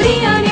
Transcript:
Adriana.